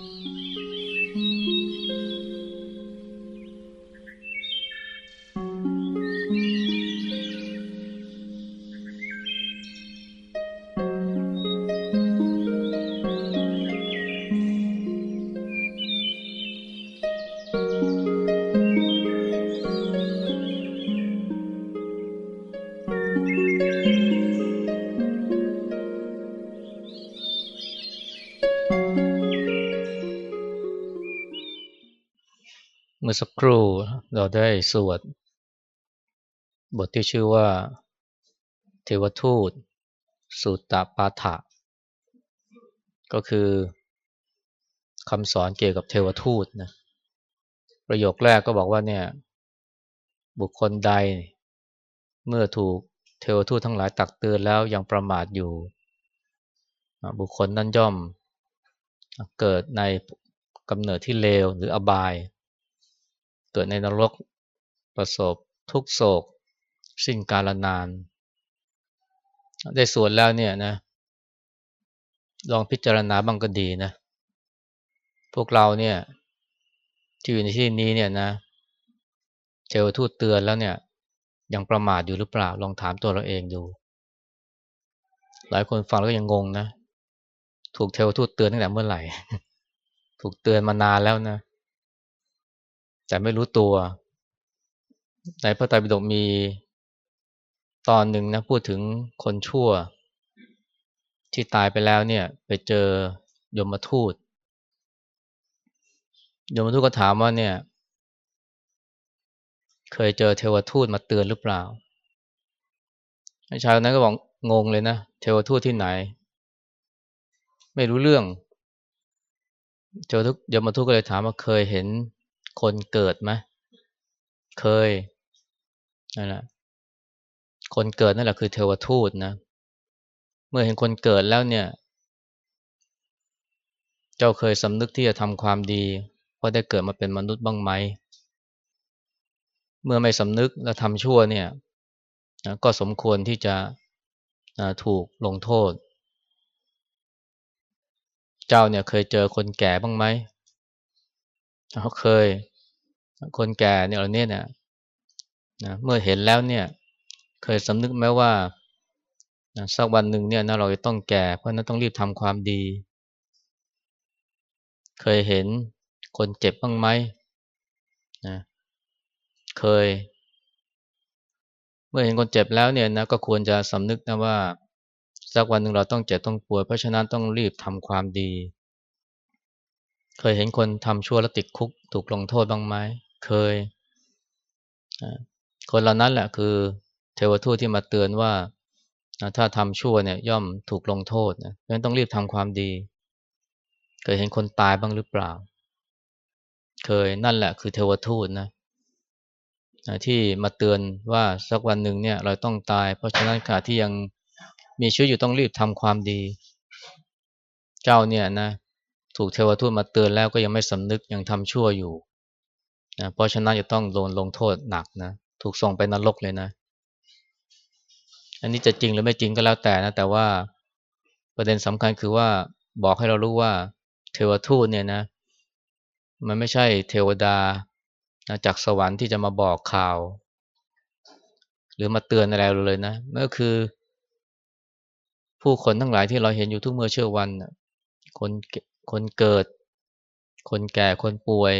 เมื่อสักครู่เราได้สวด บทที่ชื่อว่า เทวทูต สุตตปาฐะก็คือคำสอนเกี่ยวกับเทวทูตนะประโยคแรกก็บอกว่าเนี่ยบุคคลใด เมื่อถูกเทวทูตทั้งหลายตักเตือนแล้วยังประมาทอยู่ บุคคลนั้นย่อมเกิดในกำเนิดที่เลวหรืออบาย เกิดในนรกประสบทุกโศก สิ้นกาลนาน ได้สวดแล้วเนี่ยนะลองพิจารณาบ้างก็ดีนะ พวกเราเนี่ยที่อยู่ในที่นี้เนี่ยนะเทวทูตเตือนแล้วเนี่ย ยังประมาทอยู่หรือเปล่า ลองถามตัวเราเองดู หลายคนฟังแล้วก็ยังงงนะ ถูกเทวทูตเตือนตั้งแต่เมื่อไหร่ ถูกเตือนมานานแล้วนะ แต่ไม่รู้ตัว ในพระไตรปิฎกมีตอนหนึ่งนะพูดถึงคนชั่ว ที่ตายไปแล้วเนี่ย ไปเจอยมทูตยมทูตก็ถามว่าเนี่ย เคยเจอเทวทูตมาเตือนหรือเปล่าชายคนนั้นก็บอกงงเลยนะเทวทูตที่ไหน ไม่รู้เรื่องเทวทูตยมทูตก็เลยถามว่าเคยเห็น คนเกิดไหมเคยนั่นแหละคนเกิดนั่นแหละคือเทวทูตนะเมื่อเห็นคนเกิดแล้วเนี่ย เจ้าเคยสำนึกที่จะทำความดีเพราะได้เกิดมาเป็นมนุษย์บ้างไหม เมื่อไม่สำนึกและทำชั่วเนี่ยก็สมควรที่จะถูกลงโทษ เจ้าเนี่ยเคยเจอคนแก่บ้างไหม เขาเคย คนแก่เนี่ยเราเนี่ยนะนะเมื่อเห็นแล้วเนี่ย เคยสำนึกไหมว่านะสักวันหนึ่งเนี่ยนะเราจะต้องแก่ เพราะนั้นต้องรีบทำความดี เคยเห็นคนเจ็บบ้างไหมนะเคย เมื่อเห็นคนเจ็บแล้วเนี่ยนะก็ควรจะสำนึกนะว่าสักวันหนึ่งเราต้องเจ็บต้องป่วยเพราะฉะนั้นต้องรีบทำความดี เคยเห็นคนทำชั่วแล้วติดคุก ถูกลงโทษบ้างไหมเคย คนเหล่านั้นแหละคือเทวทูตที่มาเตือนว่า ถ้าทำชั่วเนี่ยย่อมถูกลงโทษนะเพราะฉะนั้นต้องรีบทำความดี เคยเห็นคนตายบ้างหรือเปล่า เคยนั่นแหละคือเทวทูตนะที่มาเตือนว่าสักวันหนึ่งเนี่ยเราต้องตาย เพราะฉะนั้นขาที่ยังมีชีวิตอยู่ต้องรีบทำความดี เจ้าเนี่ยนะ ถูกเทวทูตมาเตือนแล้วก็ยังไม่สำนึกยังทำชั่วอยู่นะเพราะฉะนั้นจะต้องโดนลงโทษหนักนะถูกส่งไปนรกเลยนะ อันนี้จะจริงหรือไม่จริงก็แล้วแต่นะแต่ว่าประเด็นสำคัญคือว่าบอกให้เรารู้ว่าเทวทูตเนี่ยนะมันไม่ใช่เทวดาจากสวรรค์ที่จะมาบอกข่าว หรือมาเตือนอะไรเราเลยนะนั่นก็คือ ผู้คนทั้งหลายที่เราเห็นอยู่ทุกเมื่อเชื่อวันคน คนเกิด คนแก่คนป่วย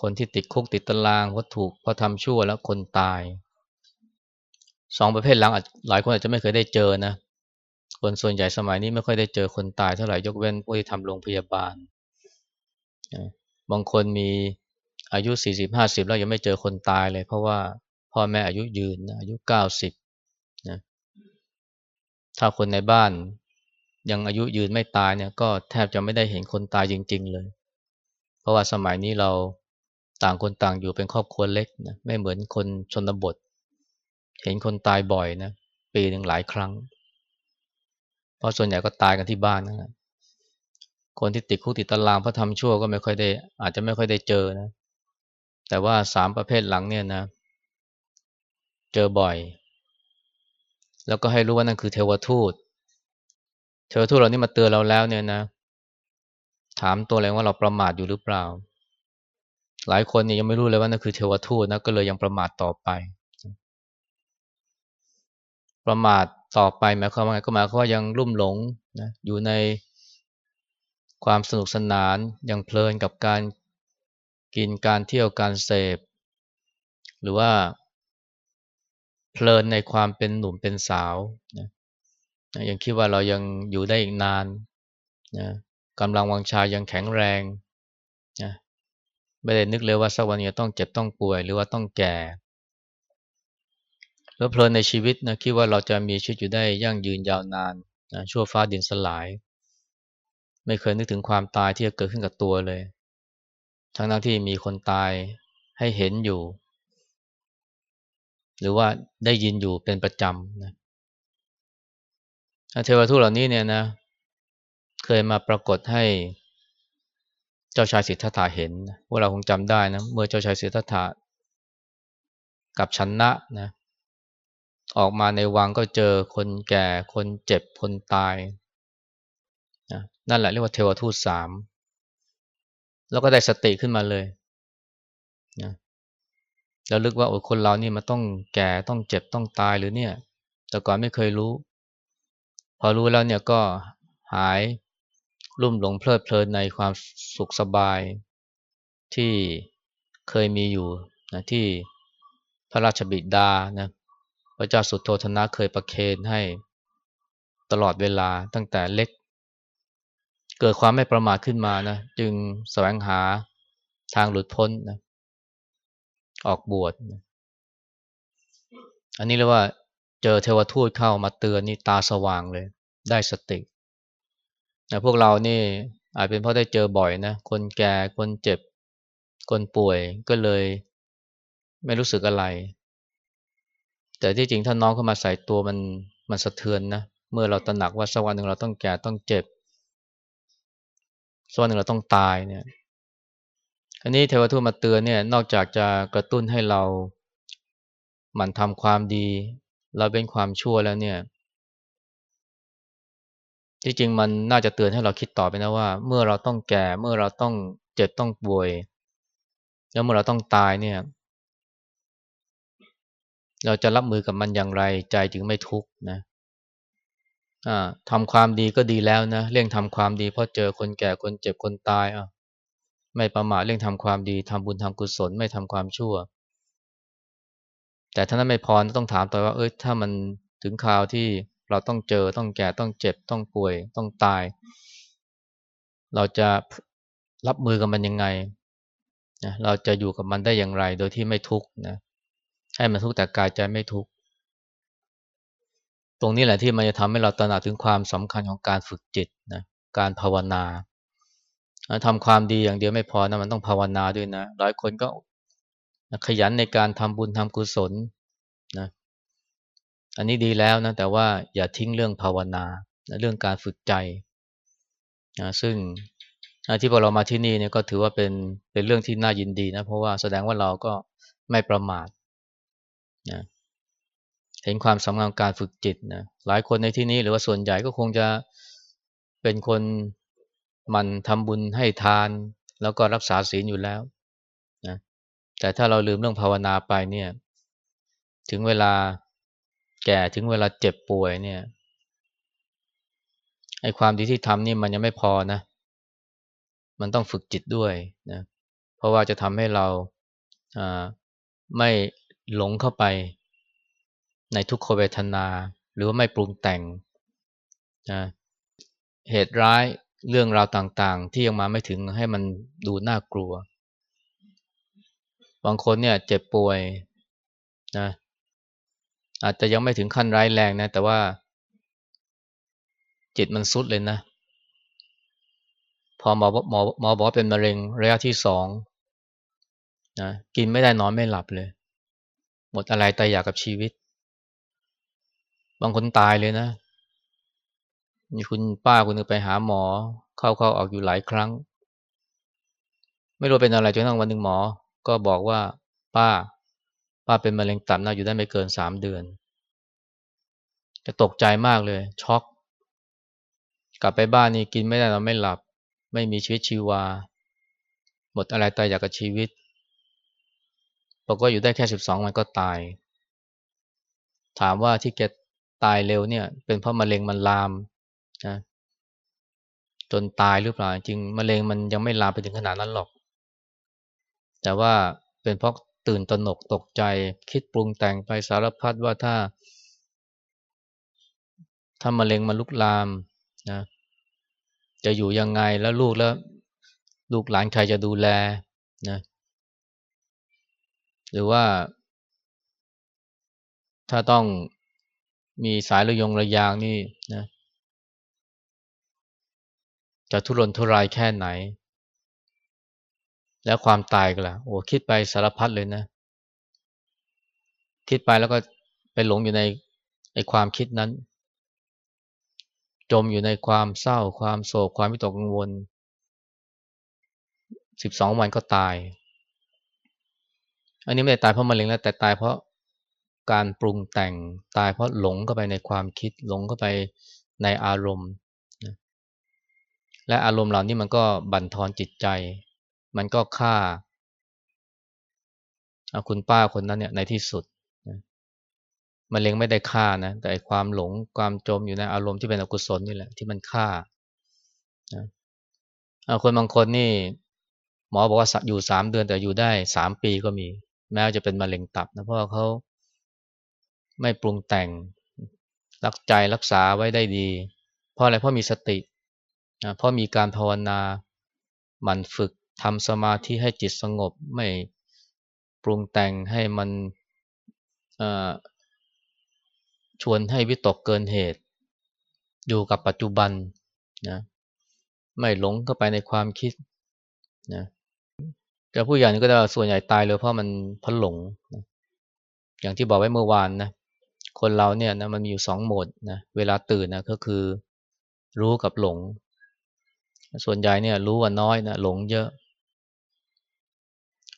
คนที่ติดคุกติดตารางเพราะถูกเพราะทำชั่วแล้วคนตายสองประเภทหลังหลายคนอาจจะไม่เคยได้เจอนะคนส่วนใหญ่สมัยนี้ไม่ค่อยได้เจอคนตายเท่าไหร่ยกเว้นผู้ที่ทำโรงพยาบาลบางคนมีอายุสี่สิบห้าสิบแล้วยังไม่เจอคนตายเลย เพราะว่าพ่อแม่อายุยืนอายุเก้าสิบนะถ้าคนในบ้าน ยังอายุยืนไม่ตายเนี่ยก็แทบจะไม่ได้เห็นคนตายจริง ๆ เลย เพราะว่าสมัยนี้เราต่างคนต่างอยู่เป็นครอบครัวเล็กนะไม่เหมือนคนชนบท เห็นคนตายบ่อยนะปีหนึ่งหลายครั้ง เพราะส่วนใหญ่ก็ตายกันที่บ้านนะคนที่ติดคุกติดตารางเพราะทำชั่วก็ไม่ค่อยได้ อาจจะไม่ค่อยได้เจอนะ แต่ว่าสามประเภทหลังเนี่ยนะ เจอบ่อย แล้วก็ให้รู้ว่านั่นคือเทวทูต เทวทูตเหล่านี้มาเตือนเราแล้วเนี่ยนะ ถามตัวเองว่าเราประมาทอยู่หรือเปล่า หลายคนเนี่ยยังไม่รู้เลยว่านั่นคือเทวทูตนะก็เลยยังประมาทต่อไป ประมาทต่อไปหมายความว่าไงก็หมายความว่ายังลุ่มหลงนะอยู่ในความสนุกสนานยังเพลินกับการกินการเที่ยวการเสพ หรือว่าเพลินในความเป็นหนุ่มเป็นสาวนะ ยังคิดว่าเรายังอยู่ได้อีกนานนะกำลังวังชายังแข็งแรงนะไม่ได้นึกเลยว่าสักวันจะต้องเจ็บต้องป่วย หรือว่าต้องแก่แล้วเพลินในชีวิตนะคิดว่าเราจะมีชีวิตอยู่ได้ยั่งยืนยาวนานนะชั่วฟ้าดินสลาย ไม่เคยนึกถึงความตายที่จะเกิดขึ้นกับตัวเลย ทั้งนั้นที่มีคนตายให้เห็นอยู่ หรือว่าได้ยินอยู่เป็นประจำนะ เทวทูตเหล่านี้เนี่ยนะ เคยมาปรากฏให้เจ้าชายสิทธัตถะเห็น พวกเราคงจำได้นะ เมื่อเจ้าชายสิทธัตถะกับชันนะนะ ออกมาในวังก็เจอคนแก่คนเจ็บคนตายนะนั่นแหละเรียกว่าเทวทูตสามแล้วก็ได้สติขึ้นมาเลยนะแล้วลึกว่าโอ้คนเรานี่มันต้องแก่ต้องเจ็บต้องตายหรือเนี่ย แต่ก่อนไม่เคยรู้ อรู้แล้วเนี่ยก็หายรุ่มหลงเพลิดเพลินในความสุขสบายที่เคยมีอยู่นะที่พระราชบิดานะพระเจ้าสุโทธนะเคยประเคนให้ตลอดเวลาตั้งแต่เล็ก เกิดความไม่ประมาทขึ้นมานะจึงแสวงหาทางหลุดพ้นนะออกบวชนะอันนี้เรียกว่า เจอเทวทูตเข้ามาเตือนนี่ตาสว่างเลย ได้สตินะพวกเรานี่อาจเป็นเพราะได้เจอบ่อยนะคนแก่คนเจ็บ คนป่วยก็เลย ไม่รู้สึกอะไร แต่ที่จริงถ้าน้องเข้ามาใส่ตัวมันมันสะเทือนนะเมื่อเราตระหนักว่าสักวันหนึ่งเราต้องแก่ต้องเจ็บสักวันหนึ่งเราต้องตายเนี่ยอันนี้เทวทูตมาเตือนเนี่ยนอกจากจะกระตุ้นให้เราหมั่นทำความดี เราเป็นความชั่วแล้วเนี่ยที่จริงมันน่าจะเตือนให้เราคิดต่อไปนะว่า เมื่อเราต้องแก่เมื่อเราต้องเจ็บต้องป่วย แล้วเมื่อเราต้องตายเนี่ย เราจะรับมือกับมันอย่างไรใจจึงไม่ทุกข์นะทำความดีก็ดีแล้วนะเร่งทำความดีเพราะเจอคนแก่คนเจ็บคนตายอะไม่ประมาทเร่งทำความดีทำบุญทำกุศลไม่ทำความชั่ว แต่ถ้านั้นไม่พอต้องถามต่อว่าเอ้ยถ้ามันถึงคราวที่เราต้องเจอต้องแก่ต้องเจ็บต้องป่วย ต้องตาย เราจะรับมือกับมันยังไงนะเราจะอยู่กับมันได้อย่างไรโดยที่ไม่ทุกข์นะให้มันทุกข์แต่กายใจไม่ทุกข์ตรงนี้แหละที่มันจะทำให้เราตระหนักถึงความสำคัญของการฝึกจิตนะการภาวนาทำความดีอย่างเดียวไม่พอนะมันต้องภาวนาด้วยนะหลายคนก็ ขยันในการทำบุญทำกุศลนะอันนี้ดีแล้วนะแต่ว่าอย่าทิ้งเรื่องภาวนาเรื่องการฝึกใจนะซึ่งที่พอเรามาที่นี่เนี่ยก็ถือว่าเป็นเป็นเรื่องที่น่ายินดีนะเพราะว่าแสดงว่าเราก็ไม่ประมาทนะเห็นความสำคัญการฝึกจิตนะหลายคนในที่นี้หรือว่าส่วนใหญ่ก็คงจะเป็นคนมันทำบุญให้ทาน แล้วก็รักษาศีลอยู่แล้ว แต่ถ้าเราลืมเรื่องภาวนาไปเนี่ย ถึงเวลาแก่ถึงเวลาเจ็บป่วยเนี่ยไอ้ความดีที่ทำนี่มันยังไม่พอนะ มันต้องฝึกจิตด้วยนะ เพราะว่าจะทำให้เราไม่หลงเข้าไปในทุกขเวทนา หรือว่าไม่ปรุงแต่งนะเหตุร้ายเรื่องราวต่างๆ ที่ยังมาไม่ถึงให้มันดูน่ากลัว บางคนเนี่ยเจ็บป่วยนะอาจจะยังไม่ถึงขั้นร้ายแรงนะ แต่ว่า จิตมันสุดเลยนะ พอหมอหมอหมอบอกเป็นมะเร็งระยะที่สองนะกินไม่ได้นอนไม่หลับเลย หมดอะไรตายอยากกับชีวิต บางคนตายเลยนะ มีคุณป้าคนนึงไปหาหมอ เข้าเข้าออกอยู่หลายครั้ง ไม่รู้เป็นอะไรจนทั้งวันหนึ่งหมอ ก็บอกว่าป้า ป้าเป็นมะเร็งตับนะอยู่ได้ไม่เกินสามเดือน จะตกใจมากเลย ช็อก กลับไปบ้านนี่กินไม่ได้นอนไม่หลับ ไม่มีชีวิตชีวา หมดอะไรตายอยากกับชีวิตบอกว่าอยู่ได้แค่สิบสองวันก็ตาย ถามว่าที่แกตายเร็วเนี่ย เป็นเพราะมะเร็งมันลามนะจนตายหรือเปล่าจริงมะเร็งมันยังไม่ลามไปถึงขนาดนั้นหรอก แต่ว่าเป็นเพราะตื่นตระหนกตกใจ คิดปรุงแต่งไปสารพัดว่าถ้า ถ้ามะเร็งมันลุกลามนะจะอยู่ยังไงแล้วลูกแล้ว ลูกหลานใครจะดูแลนะหรือว่า ถ้าต้องมีสายระยงระยางนี่นะจะทุรนทุรายแค่ไหน แล้วความตายก็ล่ะโอ้คิดไปสารพัดเลยนะ คิดไปแล้วก็ไปหลงอยู่ในในความคิดนั้น จมอยู่ในความเศร้า ความโศกความวิตกกังวลสิบสองวันก็ตาย อันนี้ไม่ได้ตายเพราะมะเร็งแล้วแต่ตายเพราะการปรุงแต่งตายเพราะหลงเข้าไปในความคิด หลงเข้าไปในอารมณ์ และอารมณ์เหล่านี้มันก็บั่นทอนจิตใจ มันก็ฆ่าคุณป้าคนนั้นเนี่ยในที่สุดมะเร็งไม่ได้ฆ่านะ แต่ความหลงความจมอยู่ในอารมณ์ที่เป็นอกุศลนี่แหละที่มันฆ่าคนบางคนนี่ หมอบอกว่าอยู่สามเดือนแต่อยู่ได้สามปีก็มี แม้จะเป็นมะเร็งตับนะเพราะเขาไม่ปรุงแต่ง รักใจรักษาไว้ได้ดี เพราะอะไรเพราะมีสติเพราะมีการภาวนาหมั่นฝึก ทำสมาธิให้จิตสงบไม่ปรุงแต่งให้มันชวนให้วิตกเกินเหตุ อยู่กับปัจจุบันนะไม่หลงเข้าไปในความคิดนะแต่ผู้ใหญ่ก็จะส่วนใหญ่ตายเลยเพราะมันพันหลงนะอย่างที่บอกไว้เมื่อวานนะคนเราเนี่ยนะมันมีอยู่สองโหมดนะเวลาตื่นนะก็คือรู้กับหลง ส่วนใหญ่เนี่ยรู้ว่าน้อยนะหลงเยอะ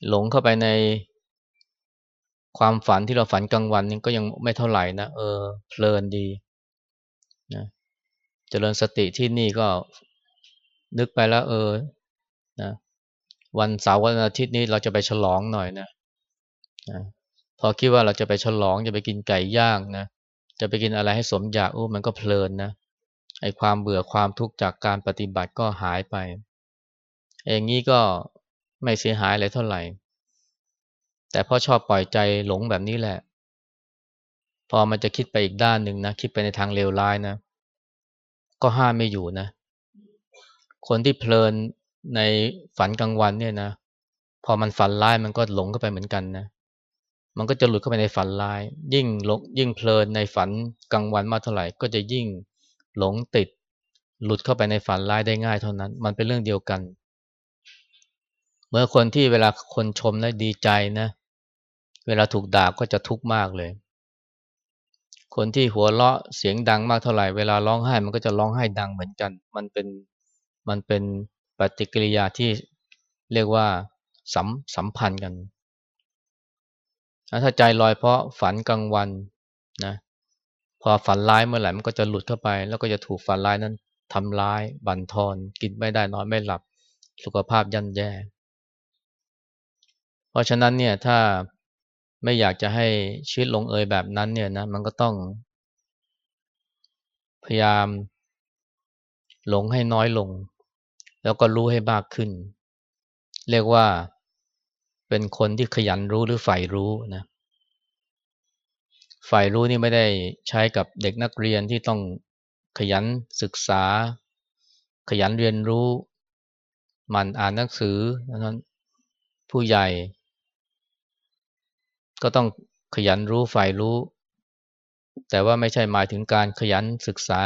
หลงเข้าไปในความฝันที่เราฝันกลางวันนี่ก็ยังไม่เท่าไหร่นะเออเพลินดีนะเจริญสติที่นี่ก็นึกไปแล้วเออนะวันเสาร์วันอาทิตย์นี้เราจะไปฉลองหน่อยนะนะพอคิดว่าเราจะไปฉลองจะไปกินไก่ย่างนะจะไปกินอะไรให้สมอยากโอ้มันก็เพลินนะไอความเบื่อความทุกข์จากการปฏิบัติก็หายไปอย่างนี้ก็ ไม่เสียหายอะไรเท่าไหร่ แต่พ่อชอบปล่อยใจหลงแบบนี้แหละ พอมันจะคิดไปอีกด้านหนึ่งนะ คิดไปในทางเลวร้ายนะ ก็ห้ามไม่อยู่นะ คนที่เพลินในฝันกลางวันเนี่ยนะ พอมันฝันร้ายมันก็หลงเข้าไปเหมือนกันนะ มันก็จะหลุดเข้าไปในฝันร้าย ยิ่งหลงยิ่งเพลินในฝันกลางวันมากเท่าไหร่ ก็จะยิ่งหลงติด หลุดเข้าไปในฝันร้ายได้ง่ายเท่านั้น มันเป็นเรื่องเดียวกัน เมื่อคนที่เวลาคนชมแล้วดีใจนะ เวลาถูกด่าก็จะทุกข์มากเลย คนที่หัวเราะเสียงดังมากเท่าไหร่ เวลาร้องไห้มันก็จะร้องไห้ดังเหมือนกัน มันเป็นมันเป็นปฏิกิริยาที่เรียกว่าสัมสัมพันธ์กัน ถ้าใจลอยเพราะฝันกลางวันนะ พอฝันร้ายเมื่อไหร่มันก็จะหลุดเข้าไป แล้วก็จะถูกฝันร้ายนั้นทำร้าย บั่นทอน กินไม่ได้นอนไม่หลับ สุขภาพย่ำแย่ ราะฉะนั้นเนี่ยถ้าไม่อยากจะให้ชีวิตลงเอยแบบนั้นเนี่ยนะมันก็ต้อง พยายาม หลงให้น้อยลง แล้วก็รู้ให้มากขึ้น เรียกว่าเป็นคนที่ขยันรู้หรือใฝ่รู้นะใฝ่รู้นี่ไม่ได้ใช้กับเด็กนักเรียนที่ต้องขยันศึกษา ขยันเรียนรู้ มันอ่านหนังสือนั้นผู้ใหญ่ ก็ต้องขยันรู้ใฝ่รู้ แต่ว่าไม่ใช่หมายถึงการขยันศึกษา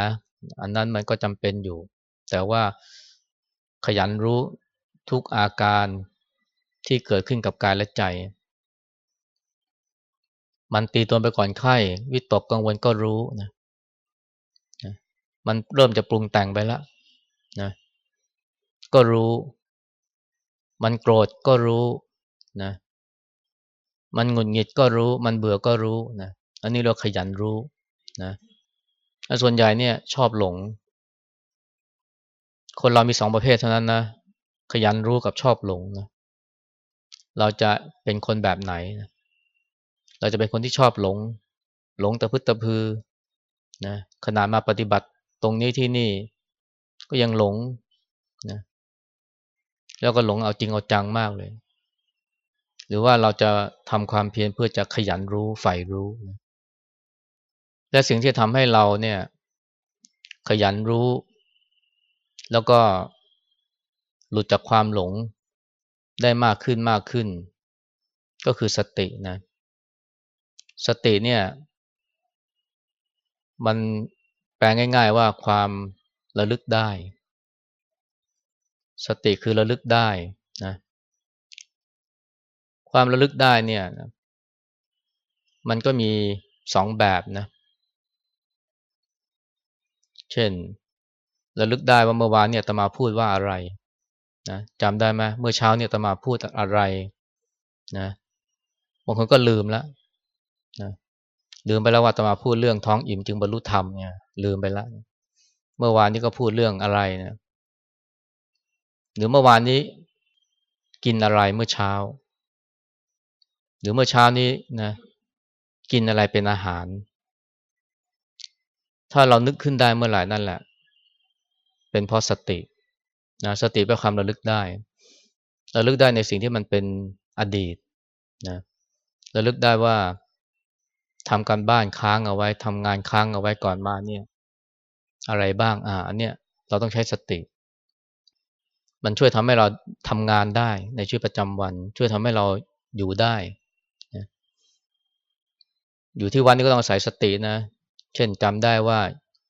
อันนั้นมันก็จำเป็นอยู่ แต่ว่าขยันรู้ทุกอาการที่เกิดขึ้นกับกายและใจ มันตีตัวไปก่อนไข้วิตกกังวลก็รู้นะมันเริ่มจะปรุงแต่งไปแล้วนะก็รู้ มันโกรธก็รู้นะ มันหงุดหงิดก็รู้ มันเบื่อก็รู้นะอันนี้เราขยันรู้นะส่วนใหญ่เนี่ยชอบหลง คนเรามีสองประเภทเท่านั้นนะขยันรู้กับชอบหลงนะเราจะเป็นคนแบบไหนนะเราจะเป็นคนที่ชอบหลง หลงตะพึดตะพือนะขนาดมาปฏิบัติตรงนี้ที่นี่ก็ยังหลงนะแล้วก็หลงเอาจริงเอาจังมากเลย หรือว่าเราจะทำความเพียรเพื่อจะขยันรู้ใฝ่รู้ และสิ่งที่ทำให้เราเนี่ยขยันรู้ แล้วก็หลุดจากความหลงได้มากขึ้นมากขึ้น ก็คือสตินะ สติเนี่ย มันแปลง่าย ๆว่าความระลึกได้ สติคือระลึกได้นะ ความระลึกได้เนี่ยมันก็มีสองแบบนะ เช่น ระลึกได้ว่าเมื่อวานเนี่ยตมาพูดว่าอะไรนะจำได้ไหมเมื่อเช้าเนี่ยตมาพูดอะไรนะบางคนก็ลืมแล้วนะลืมไปแล้วว่าตมาพูดเรื่องท้องอิ่มจึงบรรลุธรรมเนี่ยลืมไปแล้วเมื่อวานนี้ก็พูดเรื่องอะไรนะหรือเมื่อวานนี้กินอะไรเมื่อเช้า หรือเมื่อเช้านี้นะกินอะไรเป็นอาหาร ถ้าเรานึกขึ้นได้เมื่อไหร่นั่นแหละ เป็นเพราะสตินะสติเป็นความระลึกได้ระลึกได้ในสิ่งที่มันเป็นอดีตนะระลึกได้ว่าทำการบ้านค้างเอาไว้ทำงานค้างเอาไว้ก่อนมาเนี่ยอะไรบ้างอ่าอันเนี้ยเราต้องใช้สติ มันช่วยทำให้เราทำงานได้ในชีวิตประจำวัน ช่วยทำให้เราอยู่ได้ อยู่ที่วันนี้ก็ต้องอาศัยสตินะ เช่นจำได้ว่า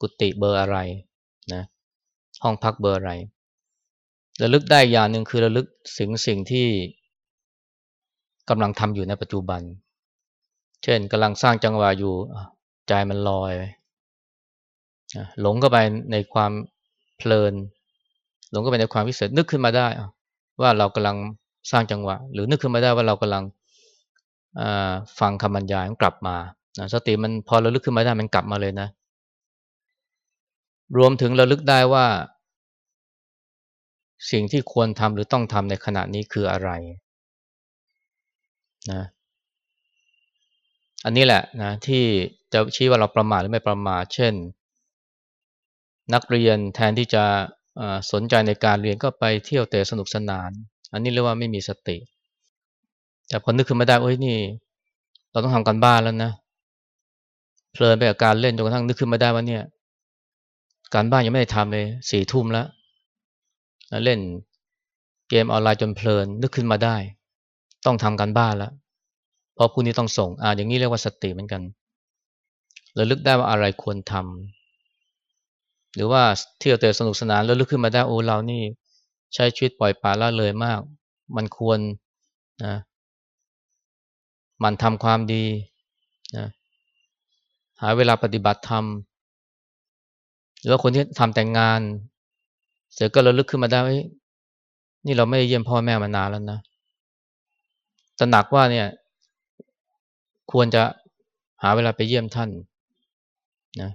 กุฏิเบอร์อะไรนะ ห้องพักเบอร์อะไรระลึกได้อย่างหนึ่งคือระลึกสิ่งสิ่งที่กำลังทำอยู่ในปัจจุบัน เช่นกำลังสร้างจังหวะอยู่ใจมันลอยหลงเข้าไปในความเพลิน หลงเข้าไปในความวิเศษนึกขึ้นมาได้ว่าเรากำลังสร้างจังหวะ หรือนึกขึ้นมาได้ว่าเรากำลัง ฟังคำบรรยายมันกลับมาสติมันพอระลึกขึ้นมาได้มันกลับมาเลยนะ รวมถึงระลึกได้ว่า สิ่งที่ควรทำหรือต้องทำในขณะนี้คืออะไรนะอันนี้แหละนะที่จะชี้ว่าเราประมาทหรือไม่ประมาทเช่น นักเรียนแทนที่จะสนใจในการเรียนก็ไปเที่ยวเตะสนุกสนาน อันนี้เรียกว่าไม่มีสติ แต่พอนึกขึ้นมาได้โอ้ยนี่ เราต้องทำกันบ้านแล้วนะเพลินไปกับการเล่นจนกระทั่งนึกขึ้นมาได้ว่าเนี่ย การบ้านยังไม่ได้ทำเลยสี่ทุ่มแล้วเล่นเกมออนไลน์จนเพลินนึกขึ้นมาได้ ต้องทำกันบ้านแล้วเพราะผู้นี้ต้องส่งอ่าอย่างนี้เรียกว่าสติเหมือนกันระลึกได้ว่าอะไรควรทำหรือว่าเที่ยวเตะสนุกสนานแล้วลึกขึ้นมาได้โอ้เรานี่ ใช้ชีวิตปล่อยปละละเลยมาก มันควรนะ มันทำความดีนะหาเวลาปฏิบัติธรรมหรือว่าคนที่ทำแต่งงาน เสร็จก็ระลึกขึ้นมาได้นี่เราไม่ได้เยี่ยมพ่อแม่มานานแล้วนะตระหนักว่าเนี่ย ควรจะหาเวลาไปเยี่ยมท่านนะ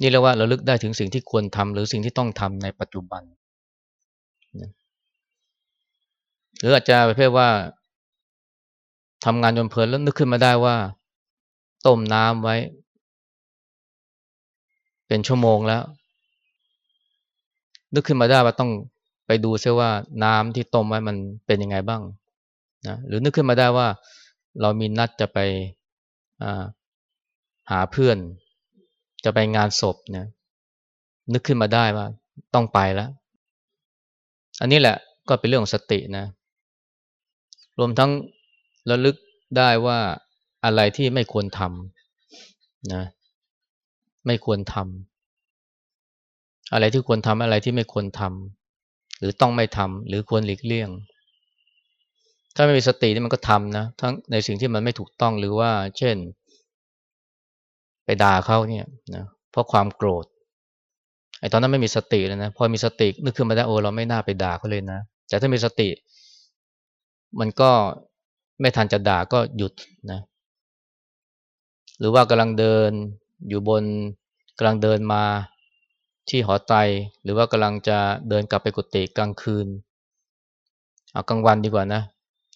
นี่เรียกว่าเราลึกได้ถึงสิ่งที่ควรทำหรือสิ่งที่ต้องทำในปัจจุบันนะหรืออาจจะประเภทว่า ทำงานจนเพลินแล้วนึกขึ้นมาได้ว่า ต้มน้ำไว้ เป็นชั่วโมงแล้ว นึกขึ้นมาได้ว่าต้องไปดูซิว่าน้ำที่ต้มไว้มันเป็นยังไงบ้างนะหรือนึกขึ้นมาได้ว่า เรามีนัดจะไปหาเพื่อน จะไปงานศพนะนึกขึ้นมาได้ว่าต้องไปแล้ว อันนี้แหละก็เป็นเรื่องของสตินะ รวมทั้ง ระลึกได้ว่าอะไรที่ไม่ควรทำนะ ไม่ควรทำอะไรที่ควรทำอะไรที่ไม่ควรทำหรือต้องไม่ทำหรือควรหลีกเลี่ยง ถ้าไม่มีสตินี่มันก็ทำนะทั้งในสิ่งที่มันไม่ถูกต้องหรือว่า เช่น ไปด่าเขาเนี่ยนะเพราะความโกรธไอ้ตอนนั้นไม่มีสติเลยนะพอมีสตินึกขึ้นมาได้โอ้เราไม่น่าไปด่าเขาเลยนะแต่ถ้ามีสติ มันก็ ไม่ทันจะด่าก็หยุดนะหรือว่ากำลังเดินอยู่บนกำลังเดินมาที่หอไตหรือว่ากำลังจะเดินกลับไปกุฏิกลางคืนเอากลางวันดีกว่านะ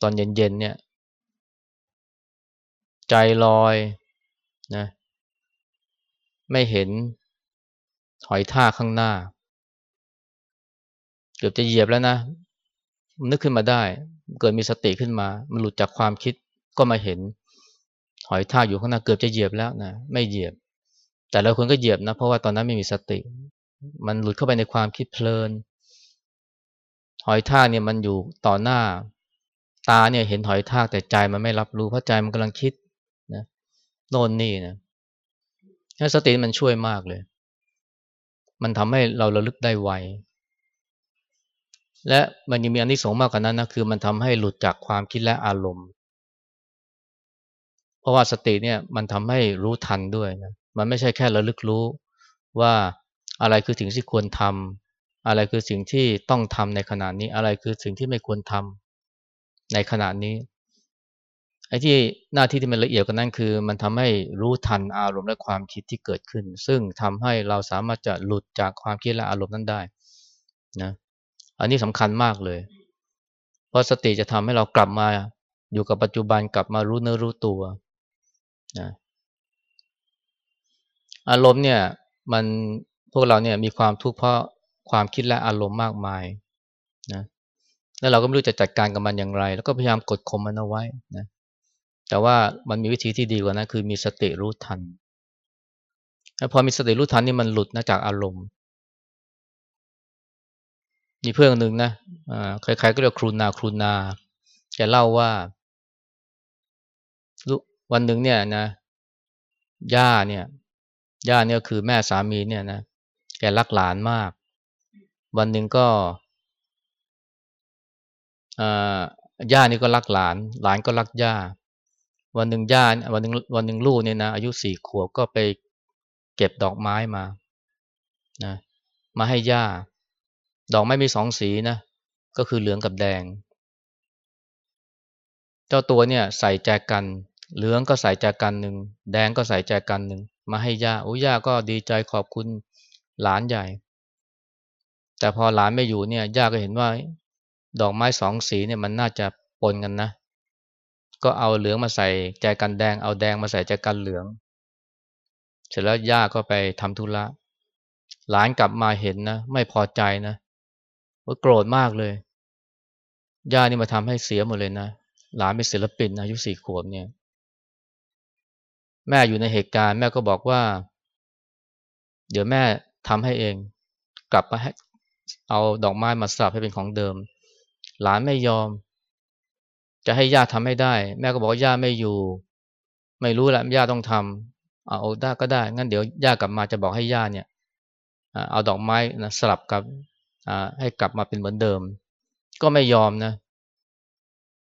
ตอนเย็นๆเนี่ย ใจลอยนะไม่เห็นหอยท่าข้างหน้า เกือบจะเหยียบแล้วนะนึกขึ้นมาได้ เกิดมีสติขึ้นมา มันหลุดจากความคิดก็มาเห็น หอยทากอยู่ข้างหน้าเกือบจะเหยียบแล้วนะไม่เหยียบ แต่ละคนก็เหยียบนะ เพราะว่าตอนนั้นไม่มีสติ มันหลุดเข้าไปในความคิดเพลิน หอยทากเนี่ยมันอยู่ต่อหน้า ตาเนี่ยเห็นหอยทากแต่ใจมันไม่รับรู้เพราะใจมันกำลังคิดนะโน่นนี่นะสติมันช่วยมากเลย มันทำให้เราระลึกได้ไว และมันยังมีอันที่สงมากกว่านั้นนะคือมันทำให้หลุดจากความคิดและอารมณ์ เพราะว่าสติเนี่ยมันทำให้รู้ทันด้วยนะมันไม่ใช่แค่ระลึกรู้ว่าอะไรคือสิ่งที่ควรทำอะไรคือสิ่งที่ต้องทำในขณะนี้ อะไรคือสิ่งที่ไม่ควรทำในขณะนี้ไอ้ที่หน้าที่ที่มันละเอียดกันนั้นคือ มันทำให้รู้ทันอารมณ์และความคิดที่เกิดขึ้น ซึ่งทำให้เราสามารถจะหลุดจากความคิดและอารมณ์นั้นได้นะ อันนี้สำคัญมากเลย เพราะสติจะทำให้เรากลับมาอยู่กับปัจจุบันกลับมารู้เนื้อรู้ตัวนะอารมณ์เนี่ยมันพวกเราเนี่ยมีความทุกข์เพราะความคิดและอารมณ์มากมายนะแล้วเราก็ไม่รู้จะจัดการกับมันอย่างไร แล้วก็พยายามกดข่มมันเอาไว้นะแต่ว่ามันมีวิธีที่ดีกว่านั้นคือมีสติรู้ทันแล้วพอมีสติรู้ทันนี่มันหลุดนะจากอารมณ์ มีเพื่อนหนึ่งนะอ่าใครๆก็เรียกครูนาครูนาแกเล่าว่าวันหนึ่งเนี่ยนะย่าเนี่ยย่าเนี่ยคือแม่สามีเนี่ยนะแกรักหลานมาก วันหนึ่งก็อ่าย่านี่ก็รักหลาน หลานก็รักย่า วันหนึ่งย่าวันหนึ่งวันหนึ่งลูกเนี่ยนะอายุสี่ขวบก็ไปเก็บดอกไม้มานะมาให้ย่า ดอกไม้มีสองสีนะ ก็คือเหลืองกับแดง เจ้าตัวเนี่ยใส่แจกัน เหลืองก็ใส่แจกันหนึ่ง แดงก็ใส่แจกันหนึ่ง มาให้ย่า โอ้ย่าก็ดีใจขอบคุณหลานใหญ่ แต่พอหลานไม่อยู่เนี่ย ย่าก็เห็นว่า ดอกไม้สองสีเนี่ยมันน่าจะปนกันนะ ก็เอาเหลืองมาใส่แจกันแดง เอาแดงมาใส่แจกันเหลือง เสร็จแล้วย่าก็ไปทำธุระ หลานกลับมาเห็นนะ ไม่พอใจนะ โกรธมากเลย ย่านี่มาทำให้เสียหมดเลยนะ หลานเป็นศิลปินอายุสี่ขวบเนี่ย แม่อยู่ในเหตุการณ์ แม่ก็บอกว่า เดี๋ยวแม่ทำให้เอง กลับมาให้เอาดอกไม้มาสับให้เป็นของเดิม หลานไม่ยอม จะให้ย่าทำให้ได้ แม่ก็บอกว่าย่าไม่อยู่ ไม่รู้แหละย่าต้องทำเอาได้ก็ได้ งั้นเดี๋ยวย่ากลับมาจะบอกให้ย่าเนี่ย เอาดอกไม้นะสลับกับ ให้กลับมาเป็นเหมือนเดิม ก็ไม่ยอมนะ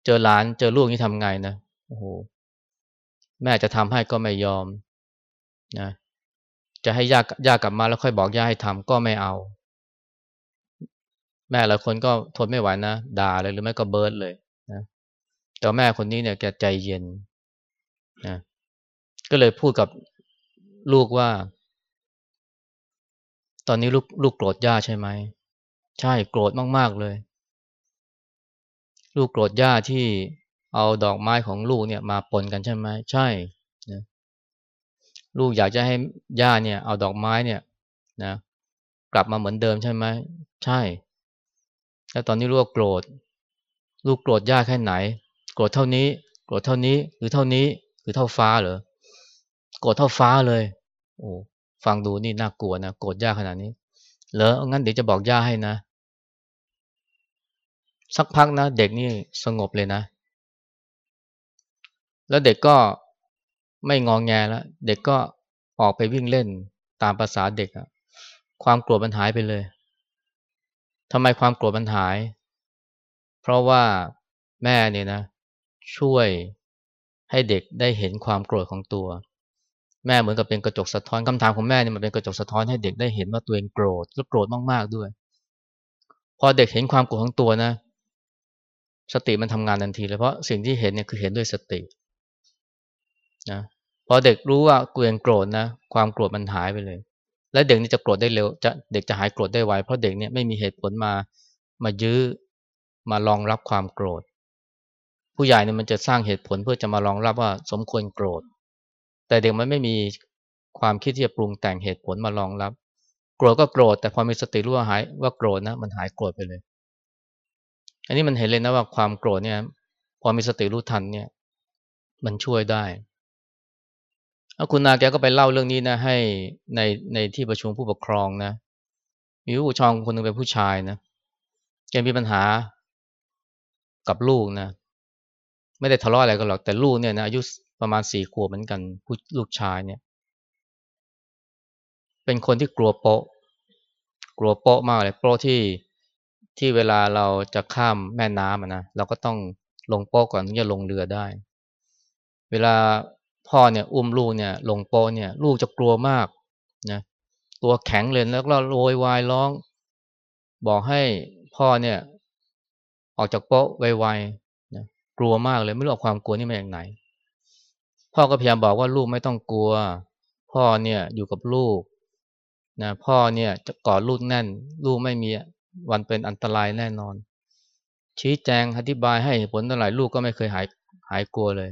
เจอหลานเจอลูกนี่ทำไงนะโอ้โหแม่จะทำให้ก็ไม่ยอมนะจะให้ย่าย่ากลับมาแล้วค่อยบอกย่าให้ทำก็ไม่เอา แม่หลายคนก็ทนไม่ไหวนะด่าเลยหรือไม่ก็เบิร์ดเลยนะแต่แม่คนนี้เนี่ยแกใจเย็นนะก็เลยพูดกับลูกว่า ตอนนี้ลูกลูกโกรธย่าใช่ไหม ใช่โกรธมาก ๆ เลย ลูกโกรธย่าที่เอาดอกไม้ของลูกเนี่ยมาปนกันใช่ไหมใช่นะลูกอยากจะให้ย่าเนี่ย เอาดอกไม้เนี่ยนะกลับมาเหมือนเดิมใช่ไหมใช่ แล้วตอนนี้ลูกโกรธ ลูกโกรธย่าแค่ไหน โกรธเท่านี้ โกรธเท่านี้หรือเท่านี้หรือเท่าฟ้าเหรอโกรธเท่าฟ้าเลย โอ้ฟังดูนี่น่ากลัวนะโกรธย่าขนาดนี้เหรองั้นเดี๋ยวจะบอกย่าให้นะ สักพักนะเด็กนี่สงบเลยนะ แล้วเด็กก็ไม่งองแงแล้ว เด็กก็ออกไปวิ่งเล่นตามภาษาเด็กอะความโกรธมันหายไปเลยทำไมความโกรธมันหาย เพราะว่าแม่เนี่ยนะ ช่วยให้เด็กได้เห็นความโกรธของตัว แม่เหมือนกับเป็นกระจกสะท้อนคำถามของแม่เนี่ยมันเป็นกระจกสะท้อนให้เด็กได้เห็นว่าตัวเองโกรธแล้วโกรธมากๆด้วย พอเด็กเห็นความโกรธของตัวนะ สติมันทำงานทันทีเลยเพราะสิ่งที่เห็นเนี่ยคือเห็นด้วยสตินะพอเด็กรู้ว่าเกูเองโกรธนะความโกรธมันหายไปเลย และเด็กนี่จะโกรธได้เร็วจะเด็กจะหายโกรธได้ไวเพราะเด็กเนี่ยไม่มีเหตุผลมามายื้อมารองรับความโกรธ ผู้ใหญ่เนี่ยมันจะสร้างเหตุผลเพื่อจะมารองรับว่าสมควรโกรธ แต่เด็กมันไม่มีความคิดที่จะปรุงแต่งเหตุผลมารองรับ โกรธก็โกรธแต่พอมีสติรู้ว่าหายว่าโกรธนะมันหายโกรธไปเลย อันนี้มันเห็นเลยนะว่าความโกรธเนี่ยพอมีสติรู้ทันเนี่ย มันช่วยได้คุณนาแกก็ไปเล่าเรื่องนี้นะ ให้ในในที่ประชุมผู้ปกครองนะมีผู้ปกครองคนหนึ่งเป็นผู้ชายนะแกมีปัญหากับลูกนะไม่ได้ทะเลาะอะไรกันหรอกแต่ลูกเนี่ยนะอายุประมาณสี่ขวบเหมือนกันผู้ลูกชายเนี่ย เป็นคนที่กลัวโปะกลัวโปะมากเลยโปะที่ ที่เวลาเราจะข้ามแม่น้ำนะเราก็ต้องลงโป๊ก่อนถึงจะลงเรือได้ เวลาพ่อเนี่ยอุ้มลูกเนี่ยลงโป๊เนี่ยลูกจะกลัวมากนะตัวแข็งเลยแล้วก็โวยวายร้อง บอกให้พ่อเนี่ยออกจากโป๊ะไวๆนะกลัวมากเลยไม่รู้ความกลัวนี่มาจากไหน พ่อก็พยายามบอกว่าลูกไม่ต้องกลัว พ่อเนี่ยอยู่กับลูกนะพ่อเนี่ยจะกอดลูกแน่น ลูกไม่มี วันเป็นอันตรายแน่นอน ชี้แจงอธิบายให้ผลเท่าไหร่ลูกก็ไม่เคยหายหายกลัวเลย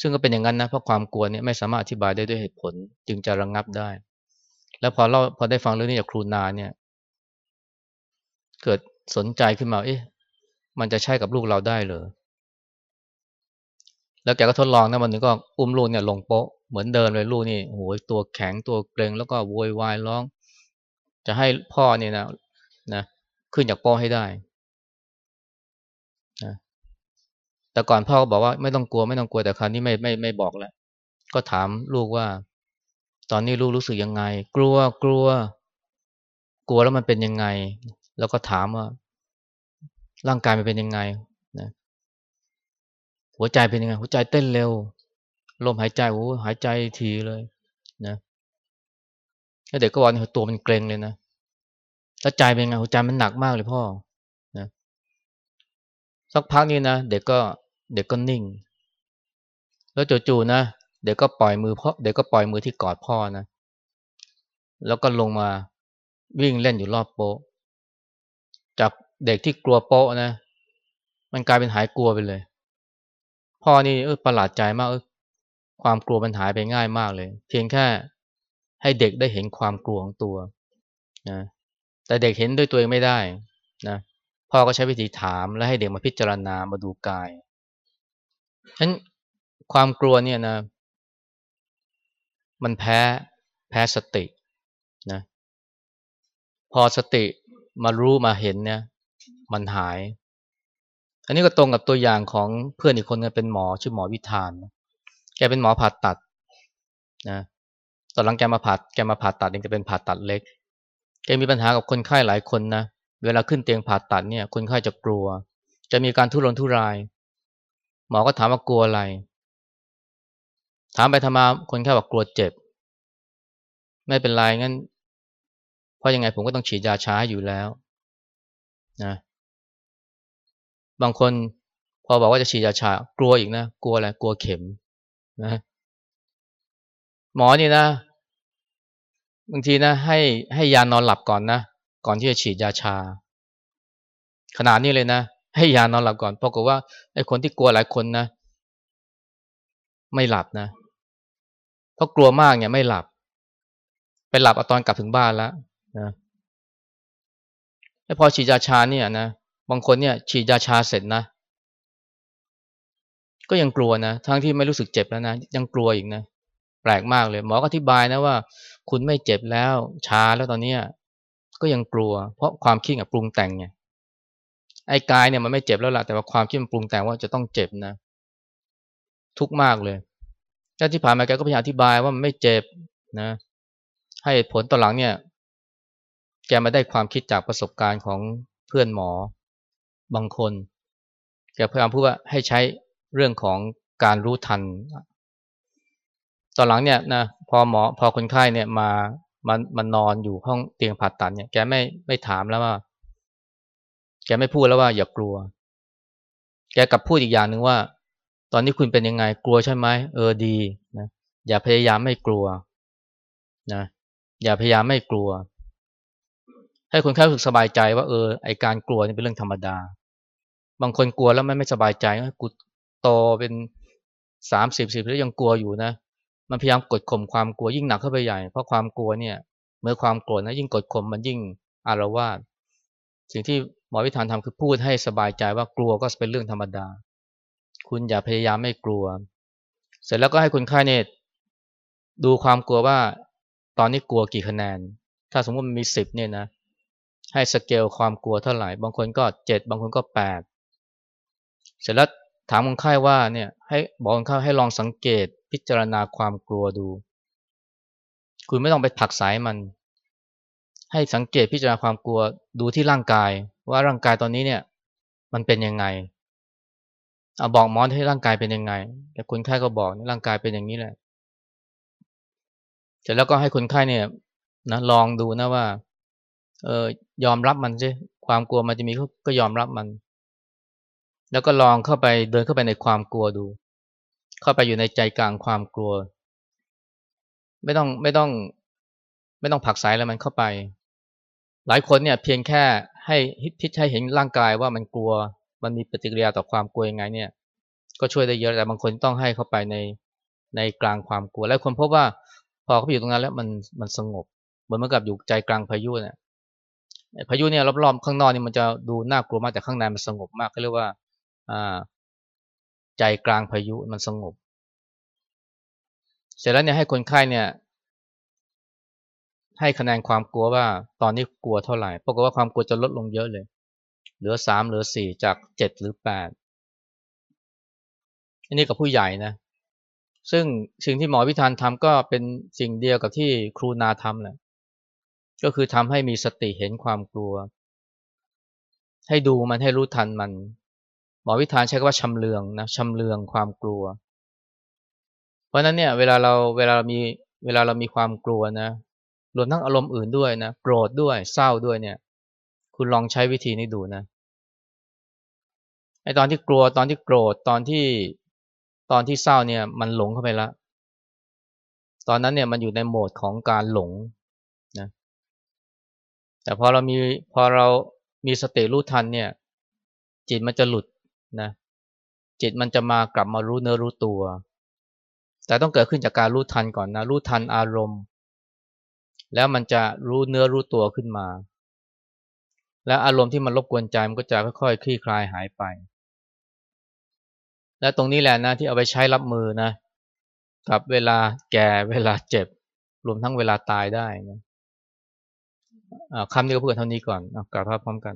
ซึ่งก็เป็นอย่างนั้นนะเพราะความกลัวเนี่ยไม่สามารถอธิบายได้ด้วยเหตุผลจึงจะระงงับได้ แล้วพอเราพอได้ฟังเรื่องนี้จากครูนาเนี่ย เกิดสนใจขึ้นมาเอ๊ะมันจะใช่กับลูกเราได้เหรอแล้วแกก็ทดลองนะวันนึงก็อุ้มลูกเนี่ยลงโป๊ะเหมือนเดิมเลยลูกนี่โอ้โหตัวแข็งตัวเกรงแล้วก็โวยวายร้อง จะให้พ่อเนี่ยนะนะ ขึ้นจากโป๊ะให้ได้นะแต่ก่อนพ่อก็บอกว่าไม่ต้องกลัวไม่ต้องกลัวแต่คราวนี้ไม่ไม่ไม่บอกแล้ว ก็ถามลูกว่า ตอนนี้ลูกรู้สึกยังไง กลัวกลัว กลัวแล้วมันเป็นยังไง แล้วก็ถามว่า ร่างกายมันเป็นยังไงนะหัวใจเป็นยังไง หัวใจเต้นเร็วลมหายใจโอ้หายใจทีเลยนะแล้วเด็กก็บอกตัวมันเกร็งเลยนะ แล้วใจเป็นไงหัวใจมันหนักมากเลยพ่อนะสักพักนี้นะเด็กก็เด็กก็นิ่ง แล้วจู่ๆนะเด็กก็ปล่อยมือพ่อเด็กก็ปล่อยมือที่กอดพ่อนะ แล้วก็ลงมาวิ่งเล่นอยู่รอบโป๊ะจากเด็กที่กลัวโป๊ะนะ มันกลายเป็นหายกลัวไปเลย พ่อนี่เออประหลาดใจมากเออความกลัวมันหายไปง่ายมากเลย เพียงแค่ให้เด็กได้เห็นความกลัวของตัวนะ แต่เด็กเห็นด้วยตัวเองไม่ได้นะพ่อก็ใช้วิธีถามและให้เด็กมาพิจารณามาดูกายฉะนั้นความกลัวเนี่ยนะมันแพ้แพ้สตินะพอสติมารู้มาเห็นเนี่ย มันหาย อันนี้ก็ตรงกับตัวอย่างของเพื่อนอีกคนนึงเป็นหมอชื่อหมอวิธานแกเป็นหมอผ่าตัดนะตอนหลังแกมาผ่าแกมาผ่าตัดเองจะเป็นผ่าตัดเล็ก แกมีปัญหากับคนไข้หลายคนนะ เวลาขึ้นเตียงผ่าตัดเนี่ย คนไข้จะกลัว จะมีการทุรนทุราย หมอก็ถามว่ากลัวอะไร ถามไปทำมาคนแค่บอกกลัวเจ็บ ไม่เป็นไรงั้น เพราะยังไงผมก็ต้องฉีดยาช้าอยู่แล้วนะ บางคนพอบอกว่าจะฉีดยาชากลัวอีกนะ กลัวอะไร กลัวเข็มนะ หมอนี่นะ บางทีนะให้ให้ยานอนหลับก่อนนะก่อนที่จะฉีดยาชา ขนาดนี้เลยนะ ให้ยานอนหลับก่อนปรากฏว่าไอ้คนที่กลัวหลายคนนะ ไม่หลับนะเพราะกลัวมากเนี่ยไม่หลับ ไปหลับเอาตอนกลับถึงบ้านแล้วนะไอ้พอฉีดยาชาเนี่ยนะบางคนเนี่ย ฉีดยาชาเสร็จนะ ก็ยังกลัวนะทั้งที่ไม่รู้สึกเจ็บแล้วนะยังกลัวอีกนะแปลกมากเลย หมอก็อธิบายนะว่า คุณไม่เจ็บแล้วชาแล้วตอนเนี้ยก็ยังกลัว เพราะความคิดกับปรุงแต่งเนี่ยไอ้กายเนี่ยมันไม่เจ็บแล้วล่ะแต่ว่าความคิดมันปรุงแต่งว่าจะต้องเจ็บนะ ทุกมากเลยแล้วที่ผ่านมาแกก็พยายามอธิบายว่ามันไม่เจ็บนะ ให้ผลต่อหลังเนี่ย แกมาได้ความคิดจากประสบการณ์ของเพื่อนหมอบางคนแกพยายามพูดว่าให้ใช้เรื่องของการรู้ทัน ตอนหลังเนี่ยนะพอหมอพอคนไข้เนี่ยมามันมันนอนอยู่ห้องเตียงผ่าตัดเนี่ยแกไม่ไม่ถามแล้วว่า แกไม่พูดแล้วว่า อย่ากลัว แกกลับพูดอีกอย่างหนึ่งว่า ตอนนี้คุณเป็นยังไงกลัวใช่ไหมเออดีนะอย่าพยายามไม่กลัวนะอย่าพยายามไม่กลัว ให้คนไข้รู้สึกสบายใจว่าเออไอการกลัวนี่เป็นเรื่องธรรมดา บางคนกลัวแล้วไม่ไม่สบายใจกูโตเป็นสามสิบสิบแล้วยังกลัวอยู่นะ มันพยายามกดข่มความกลัวยิ่งหนักเข้าไปใหญ่ เพราะความกลัวเนี่ยเมื่อความโกรธนะยิ่งกดข่มมันยิ่งอารวาสสิ่งที่หมอวิธานทำคือพูดให้สบายใจว่ากลัวก็เป็นเรื่องธรรมดา คุณอย่าพยายามไม่กลัว เสร็จแล้วก็ให้คนไข้เนี่ยดูความกลัวว่า ตอนนี้กลัวกี่คะแนน ถ้าสมมติมันมีสิบเนี่ยนะ ให้สเกลความกลัวเท่าไหร่ บางคนก็เจ็ดบางคนก็แปดเสร็จแล้วถามคนไข้ว่าเนี่ยให้บอกคนไข้ให้ลองสังเกต พิจารณาความกลัวดู คุณไม่ต้องไปผักสายมัน ให้สังเกตพิจารณาความกลัวดูที่ร่างกาย ว่าร่างกายตอนนี้เนี่ย มันเป็นยังไงเอาบอกหมอให้ร่างกายเป็นยังไง แต่คนไข้ก็บอกร่างกายเป็นอย่างนี้แหละเสร็จแล้วก็ให้คนไข้เนี่ยนะลองดูนะว่า เออยอมรับมันสิความกลัวมันจะมีก็ยอมรับมัน แล้วก็ลองเข้าไปเดินเข้าไปในความกลัวดู เข้าไปอยู่ในใจกลางความกลัว ไม่ต้องไม่ต้อง ไม่ต้องผักสายแล้วมันเข้าไป หลายคนเนี่ยเพียงแค่ให้พิจให้เห็นร่างกายว่ามันกลัว มันมีปฏิกิริยาต่อความกลัวยังไงเนี่ย ก็ช่วยได้เยอะแต่บางคนต้องให้เข้าไปในในกลางความกลัวแล้วคนพบว่าพอเขาไปอยู่ตรงนั้นแล้วมันมันสงบเหมือนเหมือนกับอยู่ใจกลางพายุเนี่ยพายุเนี่ยรอบๆข้างนอกนี่มันจะดูน่ากลัวมากแต่ข้างในมันสงบมากเขาเรียกว่าอ่า ใจกลางพายุมันสงบ เสร็จแล้วเนี่ยให้คนไข้เนี่ย ให้คะแนนความกลัวว่าตอนนี้กลัวเท่าไหร่ปรากฏว่าความกลัวจะลดลงเยอะเลย เหลือสามเหลือสี่จากเจ็ดหรือแปดอันนี้กับผู้ใหญ่นะ ซึ่งสิ่งที่หมอวิธานทำก็เป็นสิ่งเดียวกับที่ครูนาทำแหละ ก็คือทำให้มีสติเห็นความกลัว ให้ดูมันให้รู้ทันมัน มอวิธานใช้คำว่าชำเลืองนะชำเลืองความกลัว เพราะนั้นเนี่ยเวลาเราเวลาเรามีเวลาเรามีความกลัวนะรวมทั้งอารมณ์อื่นด้วยนะโกรธด้วยเศร้าด้วยเนี่ย คุณลองใช้วิธีนี้ดูนะไอตอนที่กลัวตอนที่โกรธตอนที่ตอนที่เศร้าเนี่ยมันหลงเข้าไปล้วตอนนั้นเนี่ยมันอยู่ในโหมดของการหลงนะแต่พอเรามีพอเรามีสติรู้ทันเนี่ย จิตมันจะหลุด นะจิตมันจะมากลับมารู้เนื้อรู้ตัว แต่ต้องเกิดขึ้นจากการรู้ทันก่อนนะรู้ทันอารมณ์ แล้วมันจะรู้เนื้อรู้ตัวขึ้นมา แล้วอารมณ์ที่มันรบกวนใจมันก็จะค่อยๆคลี่คลายหายไป และตรงนี้แหละนะที่เอาไปใช้รับมือนะกับเวลาแก่เวลาเจ็บ รวมทั้งเวลาตายได้นะคำนี้ก็พูดเท่านี้ก่อนกลับมาพร้อมกัน